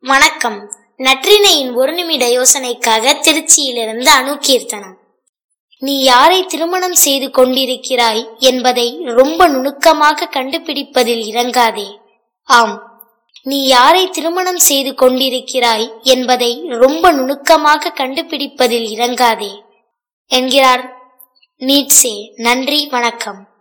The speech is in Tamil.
வணக்கம். நற்றினையின் ஒரு நிமிட யோசனைக்காக திருச்சியிலிருந்து அணுகீர்த்தனம். நீ யாரை திருமணம் செய்து கொண்டிருக்கிறாய் என்பதை ரொம்ப நுணுக்கமாக கண்டுபிடிப்பதில் இறங்காதே. ஆம். நீ யாரை திருமணம் செய்து கொண்டிருக்கிறாய் என்பதை ரொம்ப நுணுக்கமாக கண்டுபிடிப்பதில் இறங்காதே. என்கிறார். நீட்ஸே நன்றி வணக்கம்.